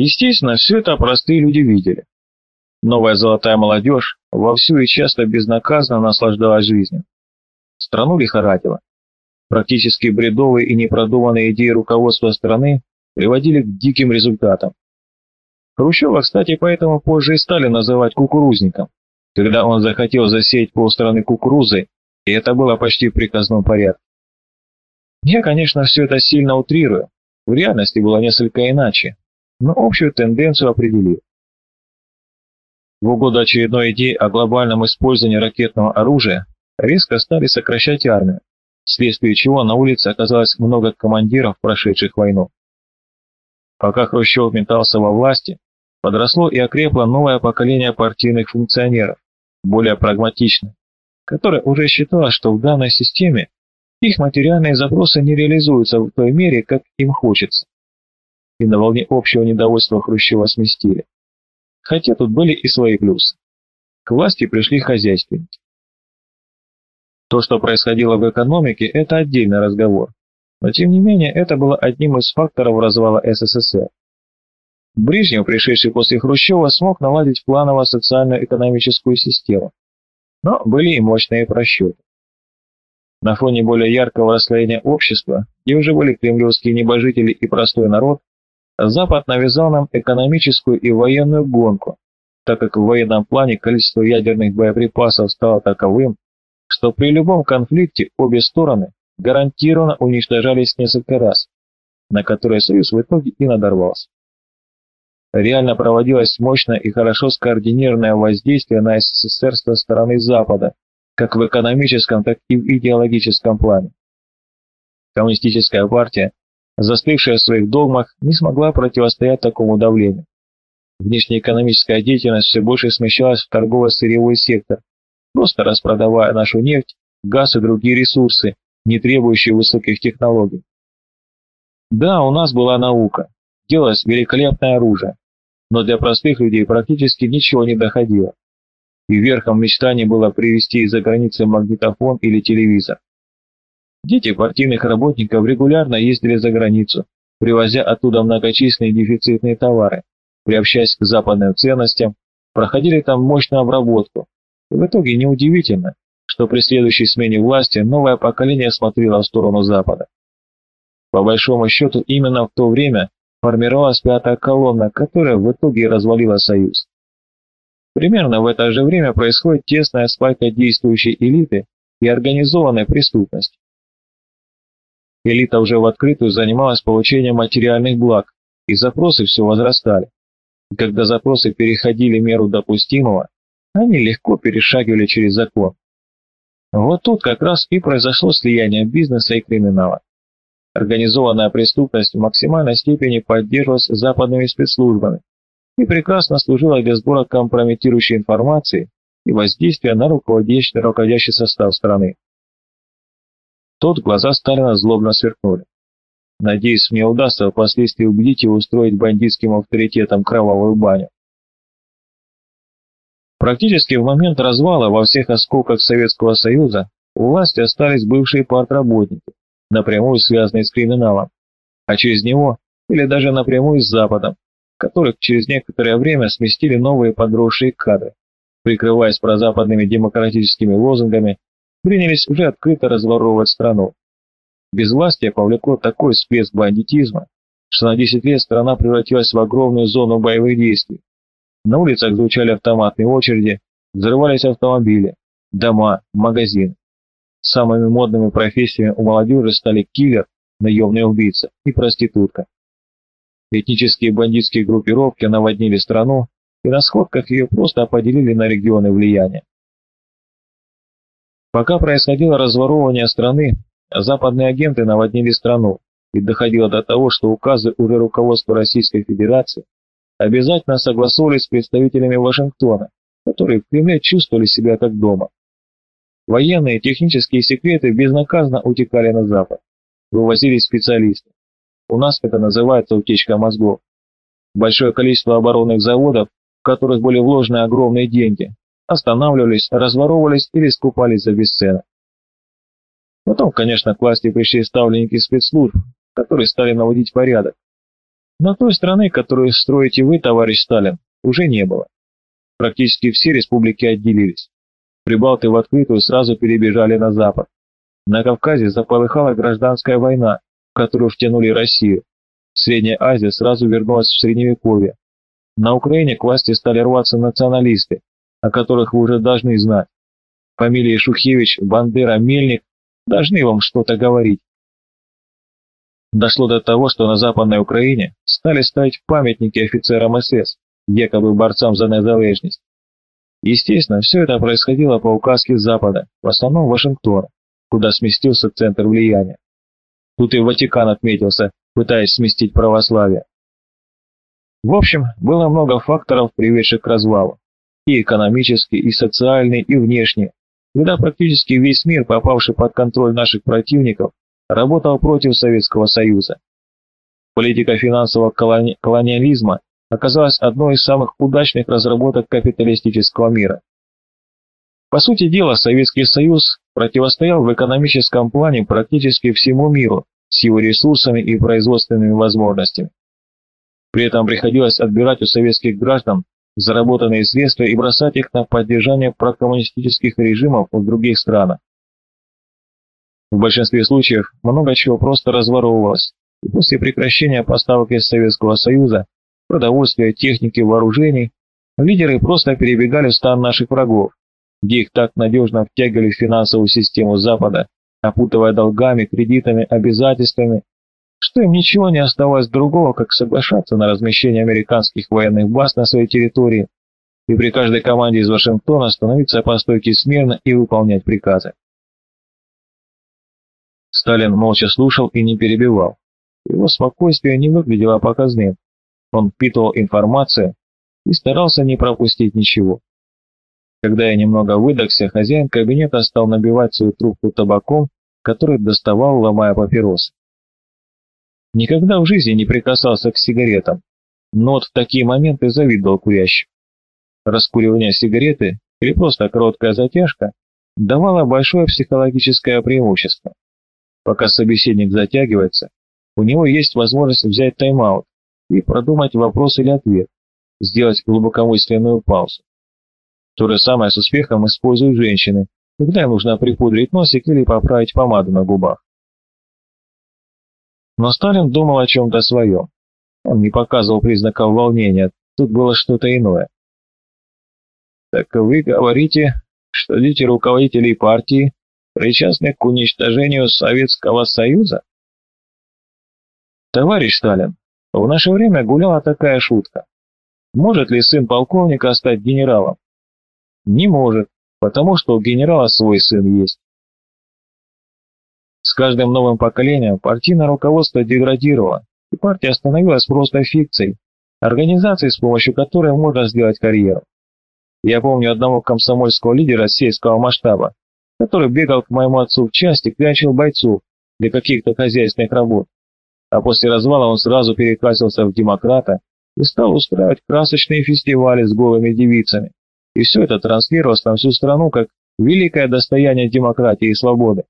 Естественно, все это простые люди видели. Новая золотая молодежь вовсю и часто безнаказанно наслаждалась жизнью. Страну лихорадило. Практически бредовые и непродуманные идеи руководства страны приводили к диким результатам. Хрущева, кстати, поэтому позже и стали называть кукурузником, когда он захотел засеять полстраны кукурузой, и это было почти в приказном порядке. Я, конечно, все это сильно утрирую, в реальности было несколько иначе, но общую тенденцию определил. В угоду очередной идеи о глобальном использовании ракетного оружия резко стали сокращать армию, вследствие чего на улице оказалось много командиров, прошедших войну. Пока Хрущев метался во власти, подросло и окрепло новое поколение партийных функционеров, более прагматичных, которое уже считало, что в данной системе их материальные запросы не реализуются в той мере, как им хочется. И на волне общего недовольства Хрущева сместили. Хотя тут были и свои плюсы. К власти пришли хозяйственники. То, что происходило в экономике, это отдельный разговор. Но тем не менее, это было одним из факторов развала СССР. Брежнев, пришедший после Хрущева, смог наладить планово-социально-экономическую систему. Но были и мощные просчеты. На фоне более яркого расслоения общества, где уже были кремлевские небожители и простой народ, Запад навязал нам экономическую и военную гонку, так как в военном плане количество ядерных боеприпасов стало таковым, что при любом конфликте обе стороны гарантированно уничтожались несколько раз, на которые Союз в итоге и надорвался. Реально проводилось мощное и хорошо скоординированное воздействие на СССР со стороны Запада, как в экономическом, так и в идеологическом плане. Коммунистическая партия застывшая в своих догмах, не смогла противостоять такому давлению. Внешнеэкономическая деятельность все больше смещалась в торгово-сырьевой сектор, просто распродавая нашу нефть, газ и другие ресурсы, не требующие высоких технологий. Да, у нас была наука, делалось великолепное оружие, но для простых людей практически ничего не доходило. И верхом мечтаний было привезти из-за границы магнитофон или телевизор. Дети партийных работников регулярно ездили за границу, привозя оттуда многочисленные дефицитные товары, приобщаясь к западным ценностям, проходили там мощную обработку. И в итоге неудивительно, что при следующей смене власти новое поколение смотрело в сторону Запада. По большому счету, именно в то время формировалась пятая колонна, которая в итоге развалила Союз. Примерно в это же время происходит тесная спайка действующей элиты и организованной преступности. Элита уже в открытую занималась получением материальных благ, и запросы все возрастали. И когда запросы переходили меру допустимого, они легко перешагивали через закон. Вот тут как раз и произошло слияние бизнеса и криминала. Организованная преступность в максимальной степени поддерживалась западными спецслужбами и прекрасно служила для сбора компрометирующей информации и воздействия на руководящий, руководящий состав страны. Тот глаза Сталина злобно сверкнули. Надеюсь, мне удастся впоследствии убедить его устроить бандитским авторитетом кровавую баню. Практически в момент развала во всех осколках Советского Союза у власти остались бывшие партработники, напрямую связанные с криминалом, а через него или даже напрямую с Западом, которых через некоторое время сместили новые подросшие кадры, прикрываясь прозападными демократическими лозунгами принялись уже открыто разворовывать страну. Безвластие повлекло такой всплеск бандитизма, что на 10 лет страна превратилась в огромную зону боевых действий. На улицах звучали автоматные очереди, взрывались автомобили, дома, магазины. Самыми модными профессиями у молодежи стали киллер, наемный убийца и проститутка. Этнические бандитские группировки наводнили страну, и на сходках ее просто поделили на регионы влияния. Пока происходило разворовывание страны, западные агенты наводнили страну, и доходило до того, что указы уже руководства Российской Федерации обязательно согласовывались с представителями Вашингтона, которые в Кремле чувствовали себя как дома. Военные и технические секреты безнаказанно утекали на Запад, вывозились специалисты. У нас это называется утечка мозгов. Большое количество оборонных заводов, в которых были вложены огромные деньги, останавливались, разворовывались или скупались за бесценок. Потом, конечно, к власти пришли ставленники спецслужб, которые стали наводить порядок. Но той страны, которую строите вы, товарищ Сталин, уже не было. Практически все республики отделились. Прибалты в открытую сразу перебежали на запад. На Кавказе заполыхала гражданская война, в которую втянули Россию. Средняя Азия сразу вернулась в Средневековье. На Украине к власти стали рваться националисты, о которых вы уже должны знать. Фамилии Шухевич, Бандера, Мельник должны вам что-то говорить. Дошло до того, что на Западной Украине стали ставить памятники офицерам СС, якобы борцам за незалежность. Естественно, все это происходило по указке Запада, в основном Вашингтона, куда сместился центр влияния. Тут и Ватикан отметился, пытаясь сместить православие. В общем, было много факторов, приведших к развалу. И экономический, и социальный, и внешний, когда практически весь мир, попавший под контроль наших противников, работал против Советского Союза. Политика финансового колони колониализма оказалась одной из самых удачных разработок капиталистического мира. По сути дела, Советский Союз противостоял в экономическом плане практически всему миру с его ресурсами и производственными возможностями. При этом приходилось отбирать у советских граждан заработанные средства и бросать их на поддержание прокоммунистических режимов в других странах. В большинстве случаев много чего просто разворовывалось, и после прекращения поставок из Советского Союза, продовольствия, техники, вооружений, лидеры просто перебегали в стан наших врагов, где их так надежно втягивали в финансовую систему Запада, опутывая долгами, кредитами, обязательствами, что им ничего не оставалось другого, как соглашаться на размещение американских военных баз на своей территории и при каждой команде из Вашингтона становиться по стойке смирно и выполнять приказы. Сталин молча слушал и не перебивал. Его спокойствие не выглядело показным. Он впитывал информацию и старался не пропустить ничего. Когда я немного выдохся, хозяин кабинета стал набивать свою трубку табаком, который доставал, ломая папиросы. Никогда в жизни не прикасался к сигаретам, но вот в такие моменты завидовал курящим. Раскуривание сигареты или просто короткая затяжка давало большое психологическое преимущество. Пока собеседник затягивается, у него есть возможность взять тайм-аут и продумать вопрос или ответ, сделать глубокомысленную паузу. То же самое с успехом используют женщины, когда им нужно припудрить носик или поправить помаду на губах. Но Сталин думал о чем-то своем. Он не показывал признаков волнения, тут было что-то иное. «Так вы говорите, что дети руководителей партии причастны к уничтожению Советского Союза?» «Товарищ Сталин, в наше время гуляла такая шутка. Может ли сын полковника стать генералом? Не может, потому что у генерала свой сын есть. С каждым новым поколением партийное руководство деградировало, и партия становилась просто фикцией, организацией, с помощью которой можно сделать карьеру. Я помню одного комсомольского лидера сельского масштаба, который бегал к моему отцу в часть и клячил бойцов для каких-то хозяйственных работ. А после развала он сразу перекрасился в демократа и стал устраивать красочные фестивали с голыми девицами. И все это транслировалось на всю страну как великое достояние демократии и свободы.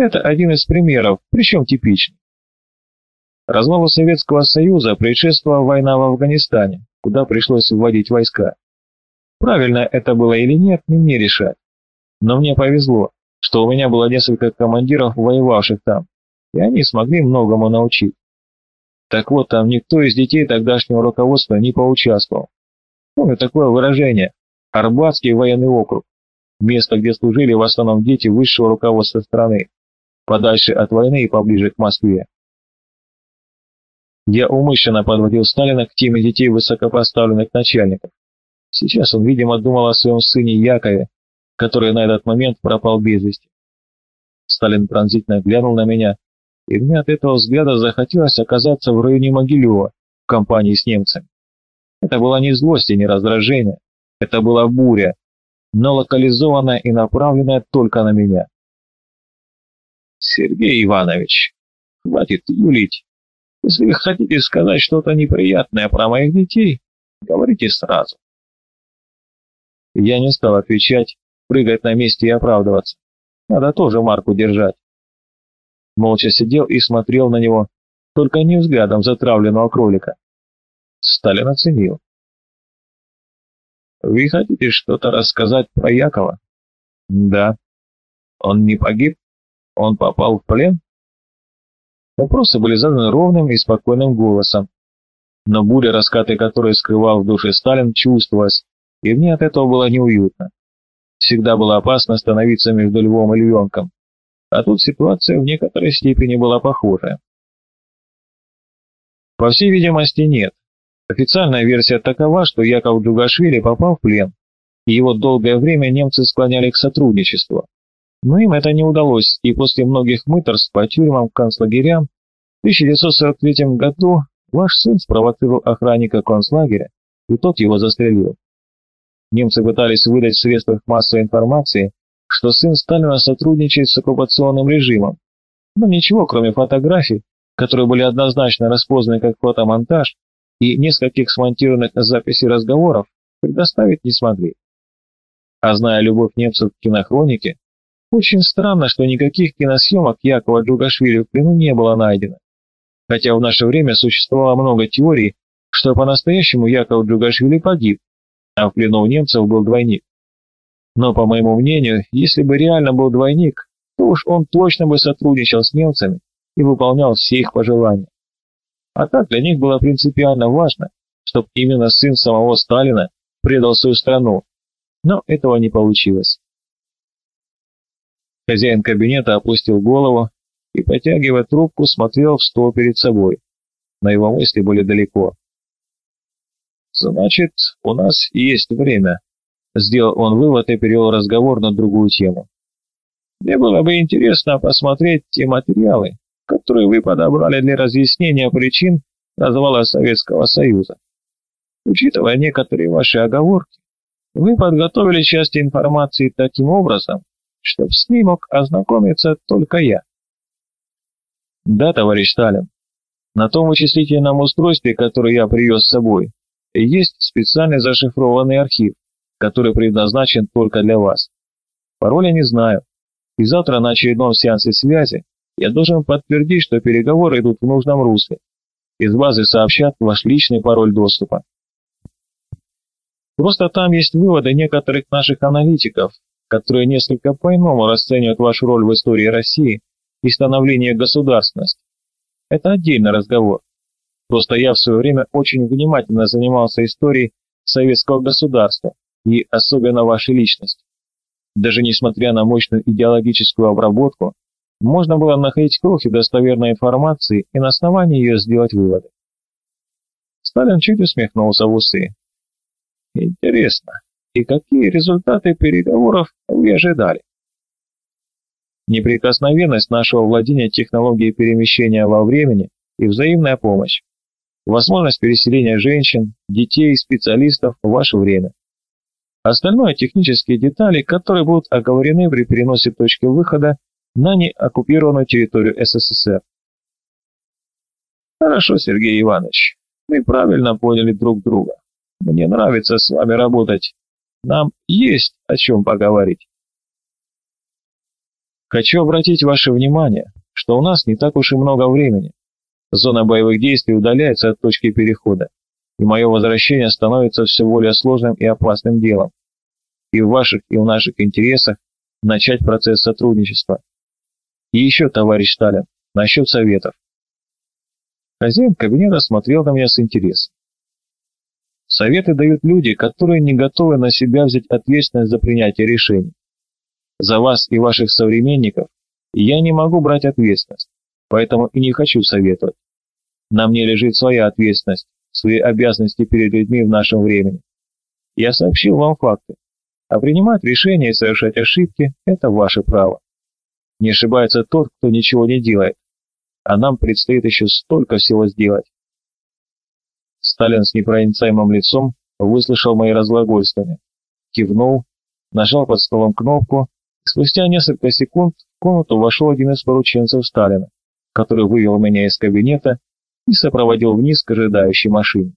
Это один из примеров, причем типичный. Развалу Советского Союза предшествовала война в Афганистане, куда пришлось вводить войска. Правильно это было или нет, не мне решать. Но мне повезло, что у меня было несколько командиров, воевавших там, и они смогли многому научить. Так вот, там никто из детей тогдашнего руководства не поучаствовал. Помню такое выражение «Арбатский военный округ», место, где служили в основном дети высшего руководства страны подальше от войны и поближе к Москве. Я умышленно подводил Сталина к теме детей высокопоставленных начальников. Сейчас он, видимо, думал о своем сыне Якове, который на этот момент пропал без вести. Сталин пронзительно глянул на меня, и мне от этого взгляда захотелось оказаться в районе Могилева в компании с немцами. Это была не злость и не раздражение, это была буря, но локализованная и направленная только на меня. Сергей Иванович, хватит юлить. Если вы хотите сказать что-то неприятное про моих детей, говорите сразу. Я не стал отвечать, прыгать на месте и оправдываться. Надо тоже марку держать. Молча сидел и смотрел на него, только не взглядом затравленного кролика. Сталин оценил. «Вы хотите что-то рассказать про Якова?» «Да». «Он не погиб? Он попал в плен?» Вопросы были заданы ровным и спокойным голосом, но буря, раскаты которой скрывал в душе Сталин, чувствовалась, и мне от этого было неуютно. Всегда было опасно становиться между львом и львенком, а тут ситуация в некоторой степени была похожая. По всей видимости, нет. Официальная версия такова, что Яков Джугашвили попал в плен, и его долгое время немцы склоняли к сотрудничеству. Но им это не удалось, и после многих мыторств по тюрьмам концлагерям в 1943 году ваш сын спровоцировал охранника концлагеря, и тот его застрелил. Немцы пытались выдать в средствах массовой информации, что сын Сталина сотрудничает с оккупационным режимом, но ничего, кроме фотографий, которые были однозначно распознаны как фотомонтаж, и нескольких смонтированных записей разговоров предоставить не смогли. А зная любовь немцев к кинохронике, очень странно, что никаких киносъемок Якова Джугашвили в плену не было найдено. Хотя в наше время существовало много теорий, что по-настоящему Яков Джугашвили погиб, а в плену у немцев был двойник. Но, по моему мнению, если бы реально был двойник, то уж он точно бы сотрудничал с немцами и выполнял все их пожелания. А так для них было принципиально важно, чтобы именно сын самого Сталина предал свою страну, но этого не получилось. Хозяин кабинета опустил голову и, потягивая трубку, смотрел в стол перед собой. На его мысли были далеко. «Значит, у нас есть время», — сделал он вывод и перевел разговор на другую тему. «Мне было бы интересно посмотреть те материалы, которые вы подобрали для разъяснения причин развала Советского Союза. Учитывая некоторые ваши оговорки, вы подготовили часть информации таким образом, чтобы с ней мог ознакомиться только я. Да, товарищ Сталин, на том вычислительном устройстве, которое я привез с собой, есть специальный зашифрованный архив, который предназначен только для вас. Пароля не знаю, и завтра на очередном сеансе связи я должен подтвердить, что переговоры идут в нужном русле. Из базы сообщат ваш личный пароль доступа. Просто там есть выводы некоторых наших аналитиков, которые несколько по-иному расценивают вашу роль в истории России и становление государственности. Это отдельный разговор. Просто я в свое время очень внимательно занимался историей советского государства и особенно вашей личности. Даже несмотря на мощную идеологическую обработку, можно было находить крохи достоверной информации и на основании ее сделать выводы. Сталин чуть усмехнулся в усы. Интересно, и какие результаты переговоров вы ожидали? Неприкосновенность нашего владения технологией перемещения во времени и взаимная помощь. Возможность переселения женщин, детей, специалистов в ваше время. Остальное – технические детали, которые будут оговорены при переносе точки выхода на неоккупированную территорию СССР. Хорошо, Сергей Иванович, мы правильно поняли друг друга. Мне нравится с вами работать. Нам есть о чем поговорить. Хочу обратить ваше внимание, что у нас не так уж и много времени. Зона боевых действий удаляется от точки перехода, и мое возвращение становится все более сложным и опасным делом. И в ваших, и в наших интересах начать процесс сотрудничества. И еще, товарищ Сталин, насчет советов. Хозяин кабинета смотрел на меня с интересом. Советы дают люди, которые не готовы на себя взять ответственность за принятие решений. За вас и ваших современников я не могу брать ответственность, поэтому и не хочу советовать. На мне лежит своя ответственность, свои обязанности перед людьми в нашем времени. Я сообщил вам факты, а принимать решения и совершать ошибки – это ваше право. Не ошибается тот, кто ничего не делает. А нам предстоит еще столько всего сделать. Сталин с непроницаемым лицом выслушал мои разглагольствования, кивнул, нажал под столом кнопку, и спустя несколько секунд в комнату вошел один из порученцев Сталина, который вывел меня из кабинета и сопроводил вниз к ожидающей машине.